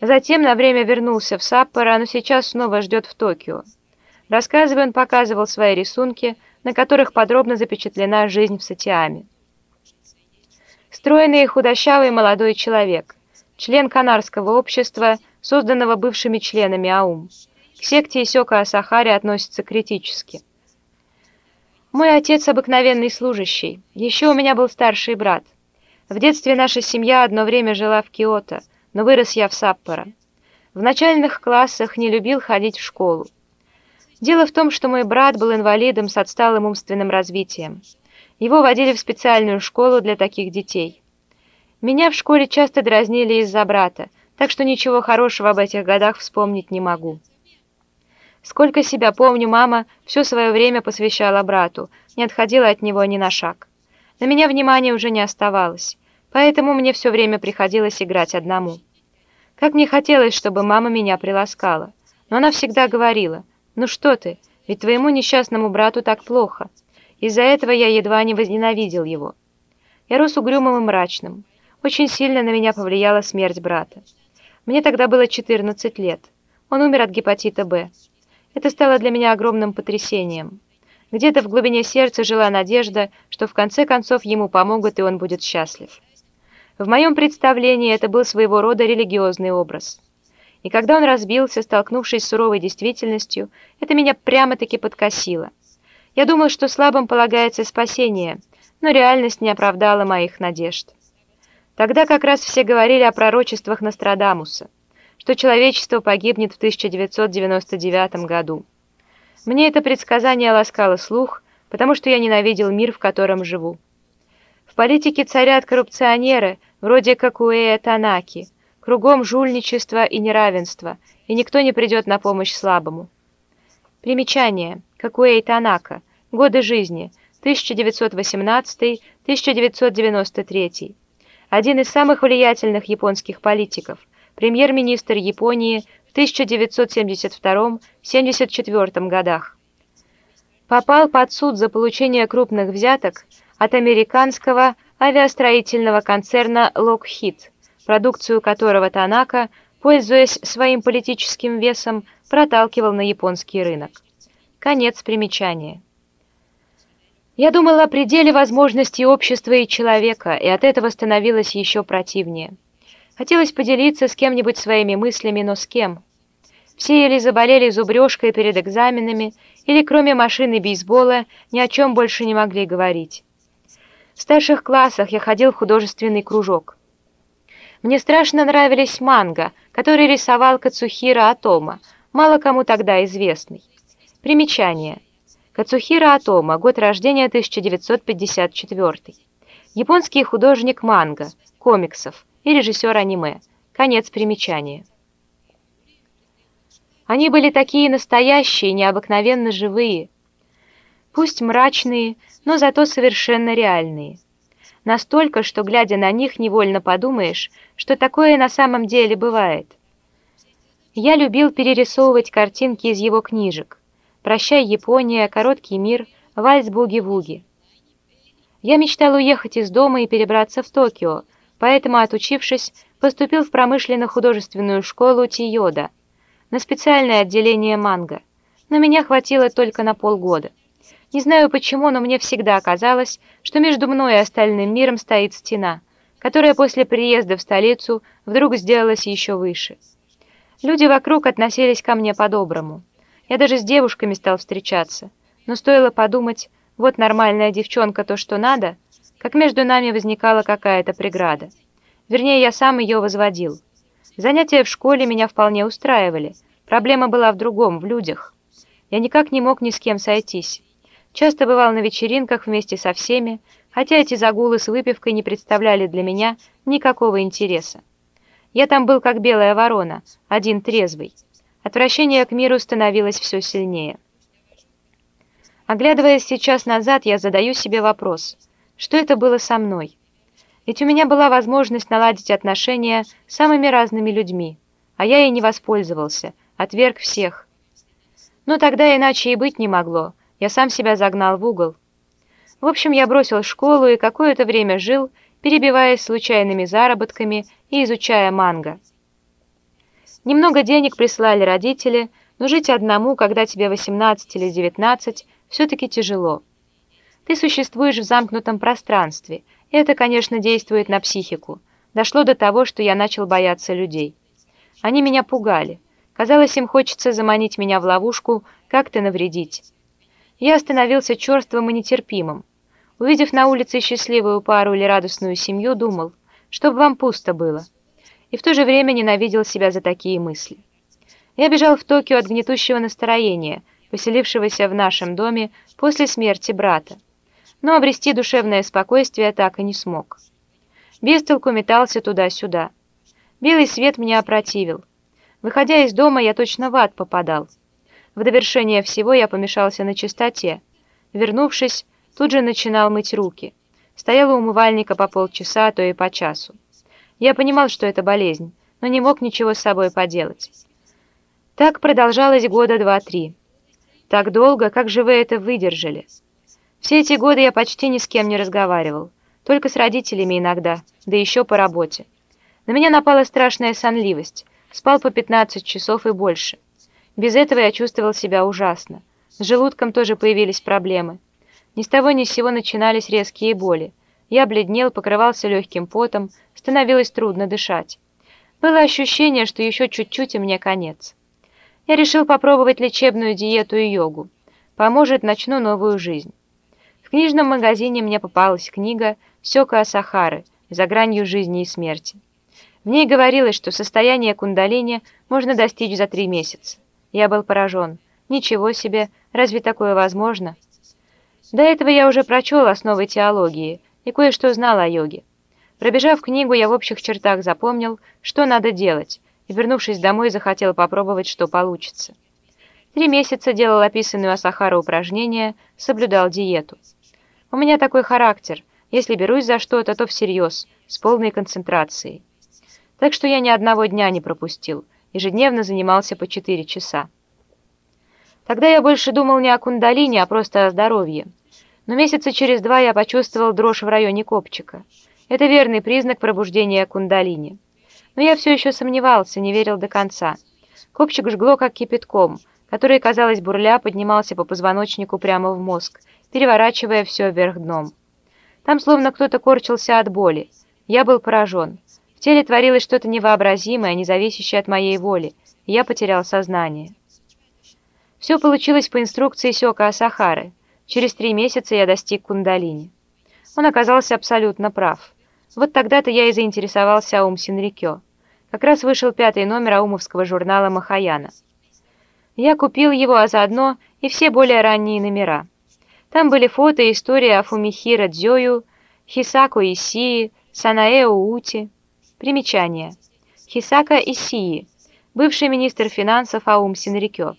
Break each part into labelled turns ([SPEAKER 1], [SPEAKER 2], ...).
[SPEAKER 1] Затем на время вернулся в Саппоро, но сейчас снова ждет в Токио. Рассказывая, он показывал свои рисунки, на которых подробно запечатлена жизнь в Сатиаме. Стройный и худощавый молодой человек, член Канарского общества, созданного бывшими членами АУМ. К секте Исёка Асахари относится критически. Мой отец обыкновенный служащий. Еще у меня был старший брат. В детстве наша семья одно время жила в Киото, но вырос я в Саппоро. В начальных классах не любил ходить в школу. Дело в том, что мой брат был инвалидом с отсталым умственным развитием. Его водили в специальную школу для таких детей. Меня в школе часто дразнили из-за брата, так что ничего хорошего об этих годах вспомнить не могу. Сколько себя помню, мама все свое время посвящала брату, не отходила от него ни на шаг. На меня внимания уже не оставалось, поэтому мне все время приходилось играть одному. Как мне хотелось, чтобы мама меня приласкала, но она всегда говорила – «Ну что ты, ведь твоему несчастному брату так плохо. Из-за этого я едва не возненавидел его. Я рос угрюмым и мрачным. Очень сильно на меня повлияла смерть брата. Мне тогда было 14 лет. Он умер от гепатита «Б». Это стало для меня огромным потрясением. Где-то в глубине сердца жила надежда, что в конце концов ему помогут и он будет счастлив. В моем представлении это был своего рода религиозный образ. И когда он разбился, столкнувшись с суровой действительностью, это меня прямо-таки подкосило. Я думал, что слабым полагается спасение, но реальность не оправдала моих надежд. Тогда как раз все говорили о пророчествах Нострадамуса, что человечество погибнет в 1999 году. Мне это предсказание ласкало слух, потому что я ненавидел мир, в котором живу. В политике царят коррупционеры, вроде Какуэя Танаки – Кругом жульничество и неравенство, и никто не придет на помощь слабому. Примечание. Какуэй Танака. Годы жизни. 1918-1993. Один из самых влиятельных японских политиков. Премьер-министр Японии в 1972-74 годах. Попал под суд за получение крупных взяток от американского авиастроительного концерна Lockheed продукцию которого Танака, пользуясь своим политическим весом, проталкивал на японский рынок. Конец примечания. Я думала о пределе возможностей общества и человека, и от этого становилось еще противнее. Хотелось поделиться с кем-нибудь своими мыслями, но с кем? Все или заболели зубрежкой перед экзаменами, или кроме машины бейсбола ни о чем больше не могли говорить. В старших классах я ходил в художественный кружок. Мне страшно нравились манга, который рисовал Кацухира Атома, мало кому тогда известный. Примечание. Кацухира Атома, год рождения 1954. Японский художник манга, комиксов и режиссер аниме. Конец примечания. Они были такие настоящие, необыкновенно живые, пусть мрачные, но зато совершенно реальные. Настолько, что, глядя на них, невольно подумаешь, что такое на самом деле бывает. Я любил перерисовывать картинки из его книжек. «Прощай, Япония», «Короткий мир», «Вальс буги-вуги». Я мечтал уехать из дома и перебраться в Токио, поэтому, отучившись, поступил в промышленно-художественную школу Тиода на специальное отделение манго, но меня хватило только на полгода. Не знаю почему, но мне всегда казалось, что между мной и остальным миром стоит стена, которая после приезда в столицу вдруг сделалась еще выше. Люди вокруг относились ко мне по-доброму. Я даже с девушками стал встречаться, но стоило подумать, вот нормальная девчонка то, что надо, как между нами возникала какая-то преграда. Вернее, я сам ее возводил. Занятия в школе меня вполне устраивали. Проблема была в другом, в людях. Я никак не мог ни с кем сойтись. Часто бывал на вечеринках вместе со всеми, хотя эти загулы с выпивкой не представляли для меня никакого интереса. Я там был как белая ворона, один трезвый. Отвращение к миру становилось все сильнее. Оглядываясь сейчас назад, я задаю себе вопрос, что это было со мной? Ведь у меня была возможность наладить отношения с самыми разными людьми, а я ей не воспользовался, отверг всех. Но тогда иначе и быть не могло, я сам себя загнал в угол. В общем, я бросил школу и какое-то время жил, перебиваясь случайными заработками и изучая манго. Немного денег прислали родители, но жить одному, когда тебе 18 или 19, все-таки тяжело. Ты существуешь в замкнутом пространстве, и это, конечно, действует на психику. Дошло до того, что я начал бояться людей. Они меня пугали. Казалось, им хочется заманить меня в ловушку, как-то навредить. Я становился черствым и нетерпимым. Увидев на улице счастливую пару или радостную семью, думал, чтобы вам пусто было. И в то же время ненавидел себя за такие мысли. Я бежал в Токио от гнетущего настроения, поселившегося в нашем доме после смерти брата. Но обрести душевное спокойствие так и не смог. Без толку метался туда-сюда. Белый свет меня опротивил. Выходя из дома, я точно в ад попадал. В довершение всего я помешался на чистоте. Вернувшись, тут же начинал мыть руки. Стоял у умывальника по полчаса, а то и по часу. Я понимал, что это болезнь, но не мог ничего с собой поделать. Так продолжалось года два-три. Так долго, как же вы это выдержали? Все эти годы я почти ни с кем не разговаривал, только с родителями иногда, да еще по работе. На меня напала страшная сонливость, спал по 15 часов и больше. Без этого я чувствовал себя ужасно. С желудком тоже появились проблемы. Ни с того ни с сего начинались резкие боли. Я бледнел, покрывался легким потом, становилось трудно дышать. Было ощущение, что еще чуть-чуть и мне конец. Я решил попробовать лечебную диету и йогу. Поможет, начну новую жизнь. В книжном магазине мне попалась книга «Сёка Асахары. За гранью жизни и смерти». В ней говорилось, что состояние кундалини можно достичь за три месяца. Я был поражен. Ничего себе, разве такое возможно? До этого я уже прочел основы теологии и кое-что знал о йоге. Пробежав книгу, я в общих чертах запомнил, что надо делать, и, вернувшись домой, захотел попробовать, что получится. Три месяца делал описанную Асахара упражнения, соблюдал диету. У меня такой характер. Если берусь за что-то, то всерьез, с полной концентрацией. Так что я ни одного дня не пропустил – ежедневно занимался по 4 часа. Тогда я больше думал не о кундалине, а просто о здоровье. Но месяца через два я почувствовал дрожь в районе копчика. Это верный признак пробуждения кундалини. Но я все еще сомневался, не верил до конца. Копчик жгло как кипятком, который, казалось, бурля поднимался по позвоночнику прямо в мозг, переворачивая все вверх дном. Там словно кто-то корчился от боли. Я был поражен. В теле творилось что-то невообразимое, не зависящее от моей воли, я потерял сознание. Все получилось по инструкции Сёка Асахары. Через три месяца я достиг кундалини. Он оказался абсолютно прав. Вот тогда-то я и заинтересовался Аум Синрикё. Как раз вышел пятый номер аумовского журнала «Махаяна». Я купил его, а заодно и все более ранние номера. Там были фото и истории о Фумихира Дзёю, Хисако Исии, Санаэо Ути, Примечание. Хисака Исии, бывший министр финансов Аум Синрикё.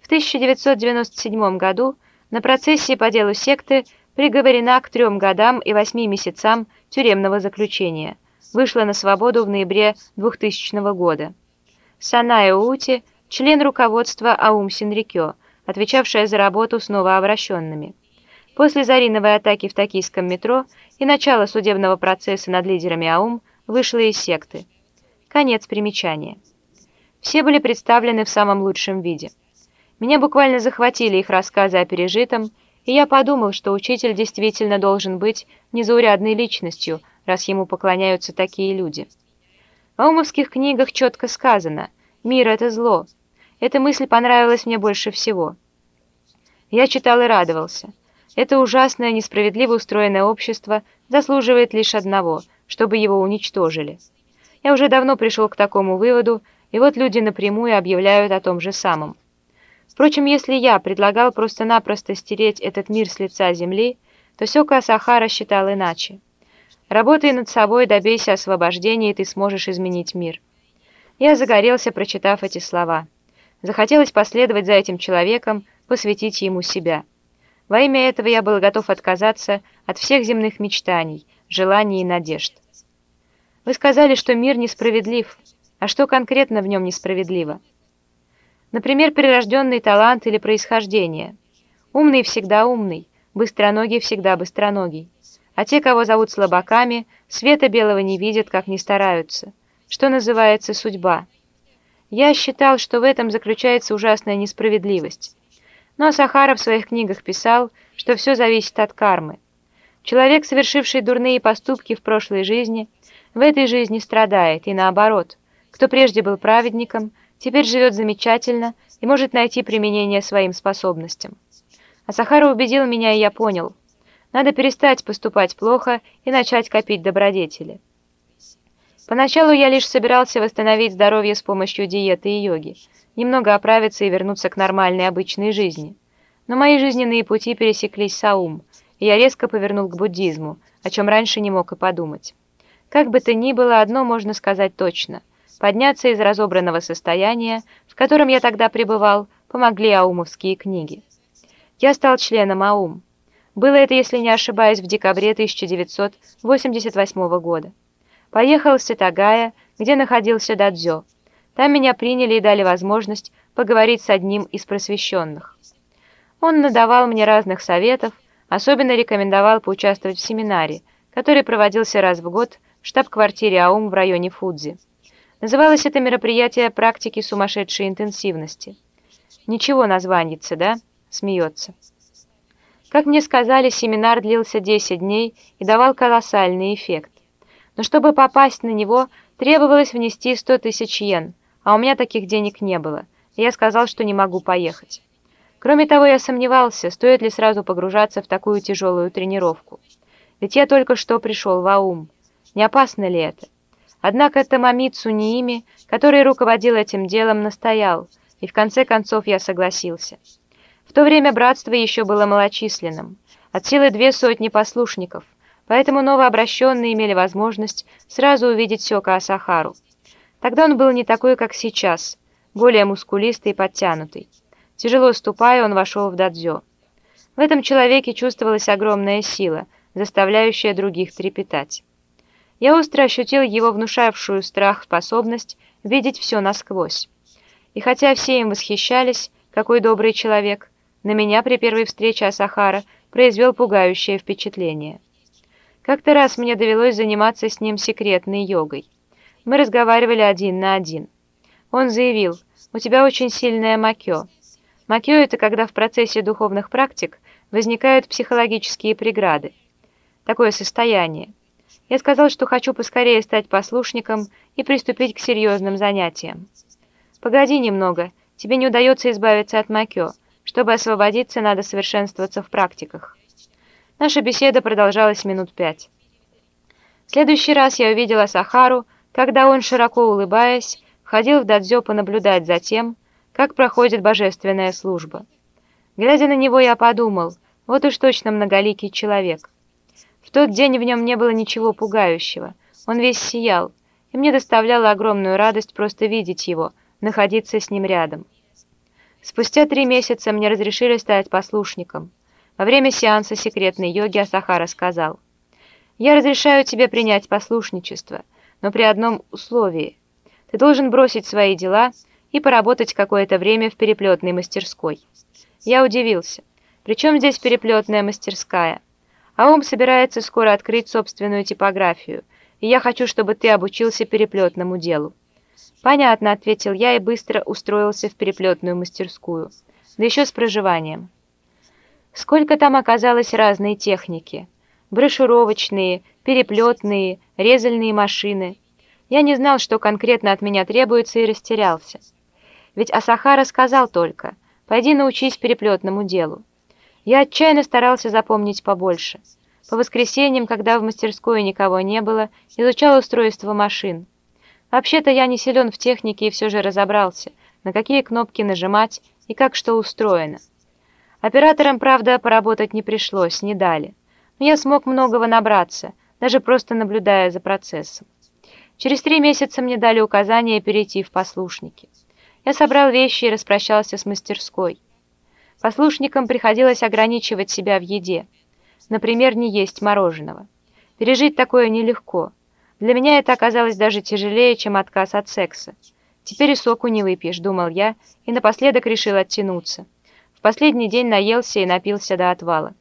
[SPEAKER 1] В 1997 году на процессе по делу секты приговорена к трем годам и восьми месяцам тюремного заключения. Вышла на свободу в ноябре 2000 года. Саная Ути, член руководства Аум Синрикё, отвечавшая за работу с новообращенными. После зариновой атаки в токийском метро и начала судебного процесса над лидерами АУМ вышла из секты. Конец примечания. Все были представлены в самом лучшем виде. Меня буквально захватили их рассказы о пережитом, и я подумал, что учитель действительно должен быть незаурядной личностью, раз ему поклоняются такие люди. В аумовских книгах четко сказано «Мир — это зло». Эта мысль понравилась мне больше всего. Я читал и радовался. Это ужасное, несправедливо устроенное общество заслуживает лишь одного — чтобы его уничтожили. Я уже давно пришел к такому выводу, и вот люди напрямую объявляют о том же самом. Впрочем, если я предлагал просто-напросто стереть этот мир с лица земли, то Сёка Сахара считал иначе. Работай над собой, добейся освобождения, и ты сможешь изменить мир. Я загорелся, прочитав эти слова. Захотелось последовать за этим человеком, посвятить ему себя. Во имя этого я был готов отказаться от всех земных мечтаний, желаний и надежд. Вы сказали, что мир несправедлив. А что конкретно в нем несправедливо? Например, прирожденный талант или происхождение. Умный всегда умный, быстроногий всегда быстроногий. А те, кого зовут слабаками, света белого не видят, как не стараются. Что называется судьба. Я считал, что в этом заключается ужасная несправедливость. Но Сахара в своих книгах писал, что все зависит от кармы. Человек, совершивший дурные поступки в прошлой жизни, в этой жизни страдает, и наоборот. Кто прежде был праведником, теперь живет замечательно и может найти применение своим способностям. А Сахара убедил меня, и я понял. Надо перестать поступать плохо и начать копить добродетели. Поначалу я лишь собирался восстановить здоровье с помощью диеты и йоги, немного оправиться и вернуться к нормальной обычной жизни. Но мои жизненные пути пересеклись с Аум, и я резко повернул к буддизму, о чем раньше не мог и подумать. Как бы то ни было, одно можно сказать точно. Подняться из разобранного состояния, в котором я тогда пребывал, помогли аумовские книги. Я стал членом АУМ. Было это, если не ошибаюсь, в декабре 1988 года. Поехал в Ситагая, где находился Дадзё. Там меня приняли и дали возможность поговорить с одним из просвещенных. Он надавал мне разных советов, особенно рекомендовал поучаствовать в семинаре, который проводился раз в год в штаб-квартире АУМ в районе Фудзи. Называлось это мероприятие «Практики сумасшедшей интенсивности». Ничего названится, да? Смеется. Как мне сказали, семинар длился 10 дней и давал колоссальный эффект но чтобы попасть на него, требовалось внести 100 тысяч йен, а у меня таких денег не было, и я сказал, что не могу поехать. Кроме того, я сомневался, стоит ли сразу погружаться в такую тяжелую тренировку. Ведь я только что пришел в Аум. Не опасно ли это? Однако Тамамицу Ниими, который руководил этим делом, настоял, и в конце концов я согласился. В то время братство еще было малочисленным, от силы две сотни послушников, поэтому новообращенные имели возможность сразу увидеть Сёка Асахару. Тогда он был не такой, как сейчас, более мускулистый и подтянутый. Тяжело ступая, он вошел в дадзё. В этом человеке чувствовалась огромная сила, заставляющая других трепетать. Я остро ощутил его внушавшую страх способность видеть все насквозь. И хотя все им восхищались, какой добрый человек, на меня при первой встрече Асахара произвел пугающее впечатление. Как-то раз мне довелось заниматься с ним секретной йогой. Мы разговаривали один на один. Он заявил, «У тебя очень сильное макё». Макё — это когда в процессе духовных практик возникают психологические преграды. Такое состояние. Я сказал, что хочу поскорее стать послушником и приступить к серьезным занятиям. «Погоди немного, тебе не удается избавиться от макё. Чтобы освободиться, надо совершенствоваться в практиках». Наша беседа продолжалась минут пять. В следующий раз я увидела Сахару, когда он, широко улыбаясь, входил в дадзё понаблюдать за тем, как проходит божественная служба. Глядя на него, я подумал, вот уж точно многоликий человек. В тот день в нем не было ничего пугающего, он весь сиял, и мне доставляло огромную радость просто видеть его, находиться с ним рядом. Спустя три месяца мне разрешили стать послушником. Во время сеанса секретной йоги Асахара сказал, «Я разрешаю тебе принять послушничество, но при одном условии. Ты должен бросить свои дела и поработать какое-то время в переплетной мастерской». Я удивился. Причем здесь переплетная мастерская? Аум собирается скоро открыть собственную типографию, и я хочу, чтобы ты обучился переплетному делу. «Понятно», — ответил я и быстро устроился в переплетную мастерскую, да еще с проживанием. Сколько там оказалось разной техники. Брошюровочные, переплетные, резальные машины. Я не знал, что конкретно от меня требуется, и растерялся. Ведь Асахара сказал только, «Пойди научись переплетному делу». Я отчаянно старался запомнить побольше. По воскресеньям, когда в мастерской никого не было, изучал устройство машин. Вообще-то я не силен в технике и все же разобрался, на какие кнопки нажимать и как что устроено. Операторам, правда, поработать не пришлось, не дали. Но я смог многого набраться, даже просто наблюдая за процессом. Через три месяца мне дали указание перейти в послушники. Я собрал вещи и распрощался с мастерской. Послушникам приходилось ограничивать себя в еде. Например, не есть мороженого. Пережить такое нелегко. Для меня это оказалось даже тяжелее, чем отказ от секса. Теперь и соку не выпьешь, думал я, и напоследок решил оттянуться последний день наелся и напился до отвала.